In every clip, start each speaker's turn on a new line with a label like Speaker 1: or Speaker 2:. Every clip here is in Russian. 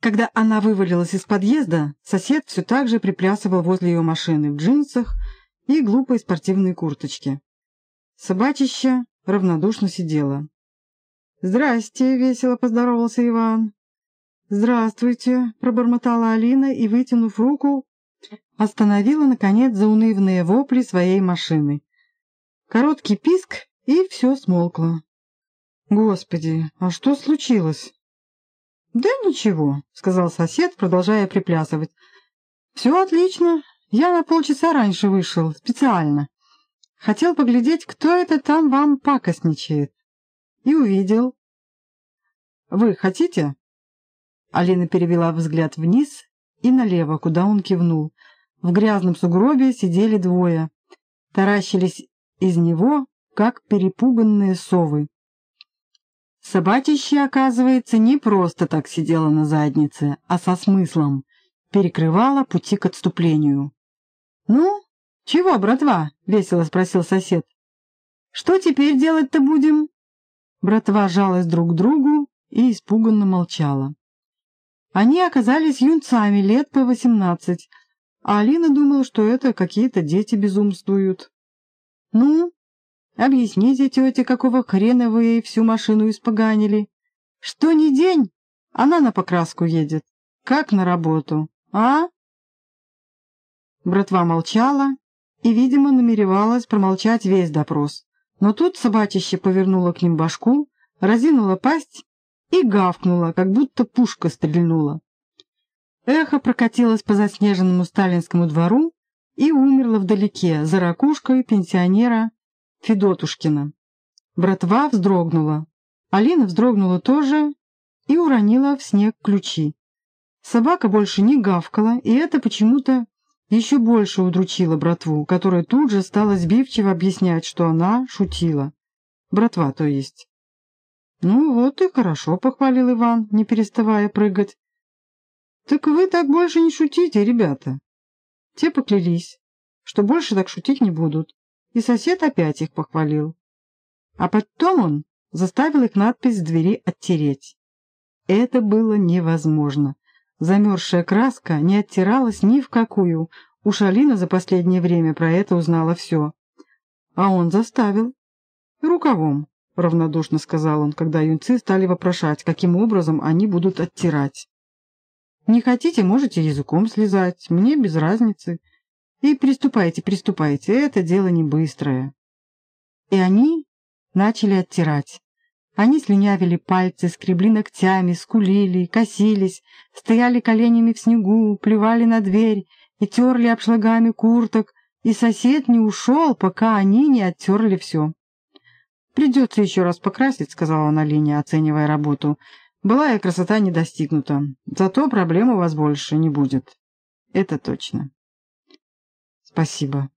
Speaker 1: Когда она вывалилась из подъезда, сосед все так же приплясывал возле ее машины в джинсах и глупой спортивной курточке. Собачище равнодушно сидела. «Здрасте!» — весело поздоровался Иван. «Здравствуйте!» — пробормотала Алина и, вытянув руку, остановила, наконец, заунывные вопли своей машины. Короткий писк, и все смолкло. «Господи, а что случилось?» «Да ничего», — сказал сосед, продолжая приплясывать. «Все отлично. Я на полчаса раньше вышел, специально. Хотел поглядеть, кто это там вам пакостничает. И увидел». «Вы хотите?» Алина перевела взгляд вниз и налево, куда он кивнул. В грязном сугробе сидели двое. Таращились из него, как перепуганные совы. Собачище, оказывается, не просто так сидело на заднице, а со смыслом. Перекрывало пути к отступлению. «Ну, чего, братва?» — весело спросил сосед. «Что теперь делать-то будем?» Братва жалась друг к другу и испуганно молчала. Они оказались юнцами лет по восемнадцать, а Алина думала, что это какие-то дети безумствуют. «Ну, объясните, тетя, какого хрена вы ей всю машину испоганили? Что ни день, она на покраску едет, как на работу, а?» Братва молчала и, видимо, намеревалась промолчать весь допрос. Но тут собачище повернуло к ним башку, разинула пасть и гавкнула, как будто пушка стрельнула. Эхо прокатилось по заснеженному сталинскому двору и умерло вдалеке, за ракушкой пенсионера Федотушкина. Братва вздрогнула. Алина вздрогнула тоже и уронила в снег ключи. Собака больше не гавкала, и это почему-то еще больше удручило братву, которая тут же стала сбивчиво объяснять, что она шутила. Братва, то есть. «Ну вот и хорошо», — похвалил Иван, не переставая прыгать. «Так вы так больше не шутите, ребята». Те поклялись, что больше так шутить не будут, и сосед опять их похвалил. А потом он заставил их надпись с двери оттереть. Это было невозможно. Замерзшая краска не оттиралась ни в какую. Уж Алина за последнее время про это узнала все. А он заставил. Рукавом. — равнодушно сказал он, когда юнцы стали вопрошать, каким образом они будут оттирать. «Не хотите, можете языком слезать, мне без разницы. И приступайте, приступайте, это дело не быстрое». И они начали оттирать. Они слюнявили пальцы, скребли ногтями, скулили, косились, стояли коленями в снегу, плевали на дверь и терли обшлагами курток, и сосед не ушел, пока они не оттерли все. «Придется еще раз покрасить», — сказала она Лине, оценивая работу. «Былая красота не достигнута. Зато проблем у вас больше не будет. Это точно». «Спасибо».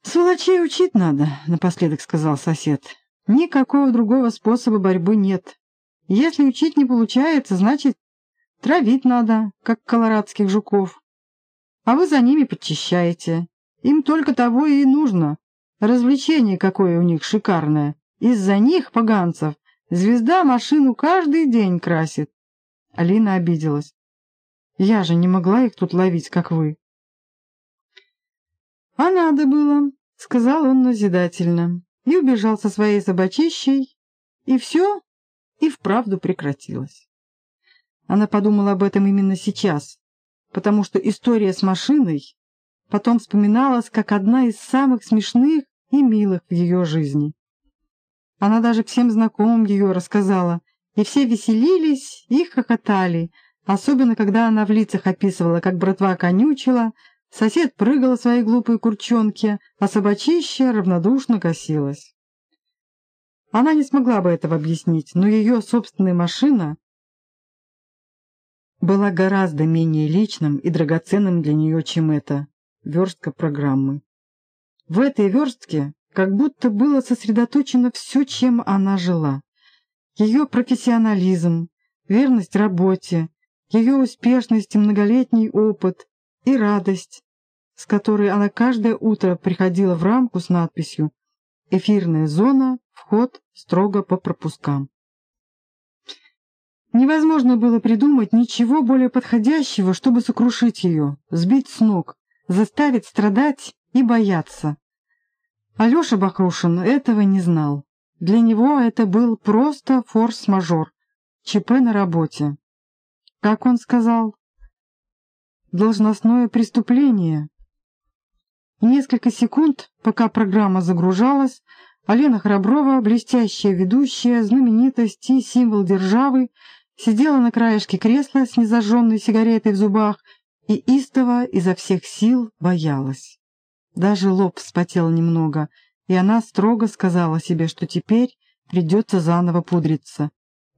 Speaker 1: «Сволочей учить надо», — напоследок сказал сосед. «Никакого другого способа борьбы нет. Если учить не получается, значит, травить надо, как колорадских жуков. А вы за ними подчищаете. Им только того и нужно, Развлечение какое у них шикарное. Из-за них, поганцев, звезда машину каждый день красит. Алина обиделась. Я же не могла их тут ловить, как вы. А надо было, сказал он назидательно, и убежал со своей собачищей, и все, и вправду прекратилось. Она подумала об этом именно сейчас, потому что история с машиной потом вспоминалась как одна из самых смешных и милых в ее жизни. Она даже всем знакомым ее рассказала, и все веселились и хохотали, особенно когда она в лицах описывала, как братва конючила, сосед прыгал в своей глупой курчонке, а собачище равнодушно косилось. Она не смогла бы этого объяснить, но ее собственная машина была гораздо менее личным и драгоценным для нее, чем эта верстка программы. В этой верстке как будто было сосредоточено все, чем она жила. Ее профессионализм, верность работе, ее успешность и многолетний опыт, и радость, с которой она каждое утро приходила в рамку с надписью «Эфирная зона, вход строго по пропускам». Невозможно было придумать ничего более подходящего, чтобы сокрушить ее, сбить с ног, заставить страдать и бояться. Алеша Бахрушин этого не знал. Для него это был просто форс-мажор, ЧП на работе. Как он сказал? Должностное преступление. Несколько секунд, пока программа загружалась, Алена Храброва, блестящая ведущая, знаменитость и символ державы, сидела на краешке кресла с незажженной сигаретой в зубах и истово изо всех сил боялась. Даже лоб вспотел немного, и она строго сказала себе, что теперь придется заново пудриться.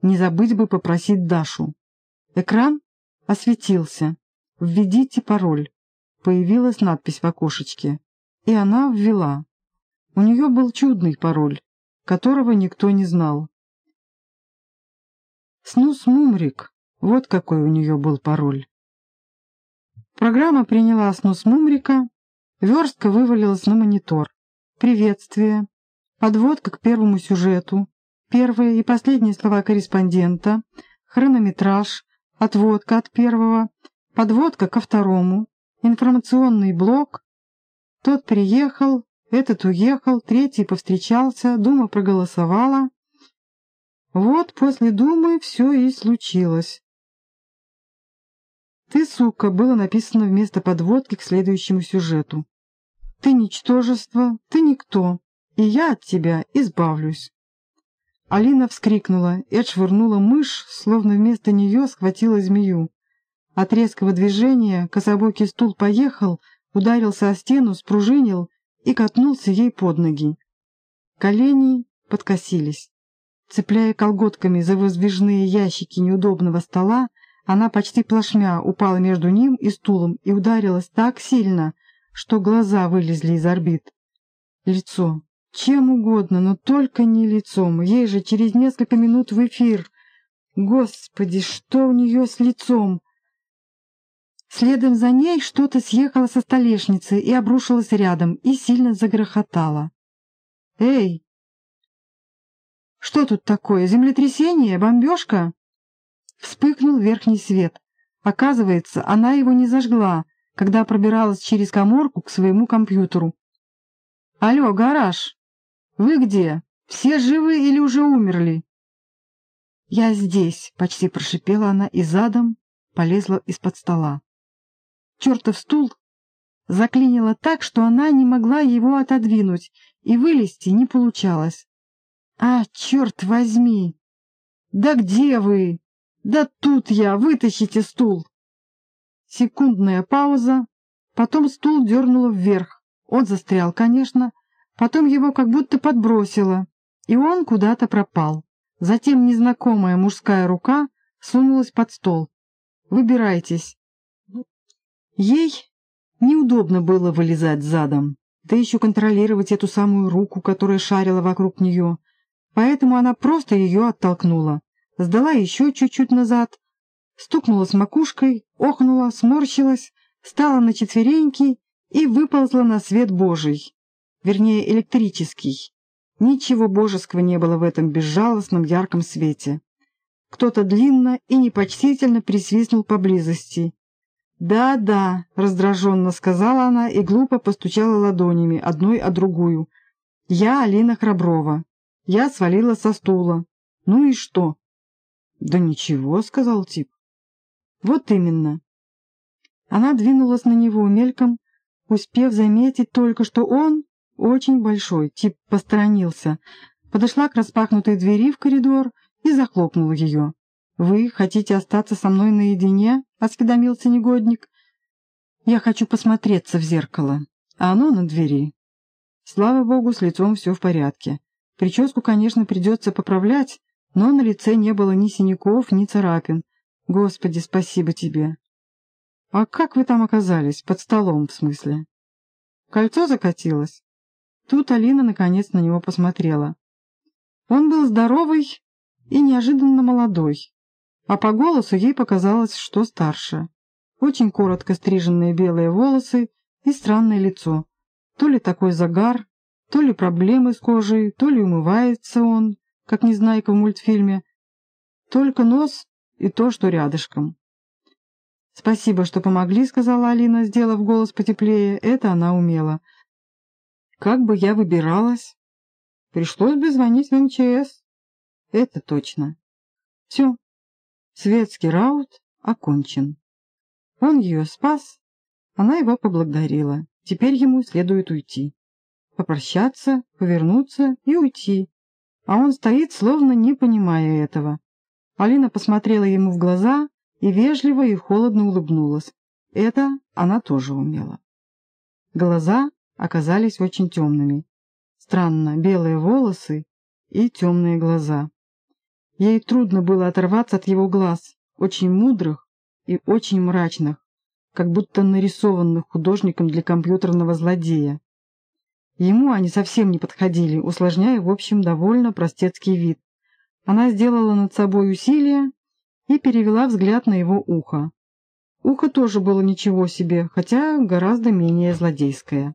Speaker 1: Не забыть бы попросить Дашу. Экран осветился. «Введите пароль». Появилась надпись в окошечке. И она ввела. У нее был чудный пароль, которого никто не знал. «Снус Мумрик» — вот какой у нее был пароль. Программа приняла снус Мумрика, верстка вывалилась на монитор. Приветствие, подводка к первому сюжету, первые и последние слова корреспондента, хронометраж, отводка от первого, подводка ко второму, информационный блок. Тот приехал, этот уехал, третий повстречался, Дума проголосовала. Вот после Думы все и случилось. «Ты, сука», было написано вместо подводки к следующему сюжету. «Ты ничтожество, ты никто, и я от тебя избавлюсь». Алина вскрикнула и отшвырнула мышь, словно вместо нее схватила змею. От резкого движения кособокий стул поехал, ударился о стену, спружинил и катнулся ей под ноги. Колени подкосились. Цепляя колготками за воздвижные ящики неудобного стола, она почти плашмя упала между ним и стулом и ударилась так сильно, что глаза вылезли из орбит. Лицо. Чем угодно, но только не лицом. Ей же через несколько минут в эфир. Господи, что у нее с лицом? Следом за ней что-то съехало со столешницы и обрушилось рядом, и сильно загрохотало. «Эй! Что тут такое? Землетрясение? Бомбежка?» Вспыхнул верхний свет. Оказывается, она его не зажгла, когда пробиралась через коморку к своему компьютеру. «Алло, гараж! Вы где? Все живы или уже умерли?» «Я здесь», — почти прошипела она и задом полезла из-под стола чертов стул заклинило так, что она не могла его отодвинуть, и вылезти не получалось. «А, черт возьми! Да где вы? Да тут я! Вытащите стул!» Секундная пауза, потом стул дернуло вверх. Он застрял, конечно, потом его как будто подбросило, и он куда-то пропал. Затем незнакомая мужская рука сунулась под стол. «Выбирайтесь, Ей неудобно было вылезать задом, да еще контролировать эту самую руку, которая шарила вокруг нее. Поэтому она просто ее оттолкнула, сдала еще чуть-чуть назад, стукнула с макушкой, охнула, сморщилась, стала на четвереньки и выползла на свет Божий, вернее, электрический. Ничего божеского не было в этом безжалостном ярком свете. Кто-то длинно и непочтительно присвистнул поблизости, «Да-да», — раздраженно сказала она и глупо постучала ладонями одной о другую. «Я Алина Храброва. Я свалила со стула. Ну и что?» «Да ничего», — сказал тип. «Вот именно». Она двинулась на него мельком, успев заметить только, что он очень большой, тип посторонился, подошла к распахнутой двери в коридор и захлопнула ее. «Вы хотите остаться со мной наедине?» — осведомился негодник. «Я хочу посмотреться в зеркало, а оно на двери». Слава богу, с лицом все в порядке. Прическу, конечно, придется поправлять, но на лице не было ни синяков, ни царапин. Господи, спасибо тебе. А как вы там оказались? Под столом, в смысле? Кольцо закатилось? Тут Алина наконец на него посмотрела. Он был здоровый и неожиданно молодой а по голосу ей показалось, что старше. Очень коротко стриженные белые волосы и странное лицо. То ли такой загар, то ли проблемы с кожей, то ли умывается он, как Незнайка в мультфильме. Только нос и то, что рядышком. «Спасибо, что помогли», — сказала Алина, сделав голос потеплее. Это она умела. «Как бы я выбиралась?» «Пришлось бы звонить в МЧС». «Это точно». «Все. Светский раут окончен». Он ее спас, она его поблагодарила. Теперь ему следует уйти. Попрощаться, повернуться и уйти. А он стоит, словно не понимая этого. Алина посмотрела ему в глаза и вежливо и холодно улыбнулась. Это она тоже умела. Глаза оказались очень темными. Странно, белые волосы и темные глаза. Ей трудно было оторваться от его глаз, очень мудрых и очень мрачных, как будто нарисованных художником для компьютерного злодея. Ему они совсем не подходили, усложняя, в общем, довольно простецкий вид. Она сделала над собой усилие и перевела взгляд на его ухо. Ухо тоже было ничего себе, хотя гораздо менее злодейское.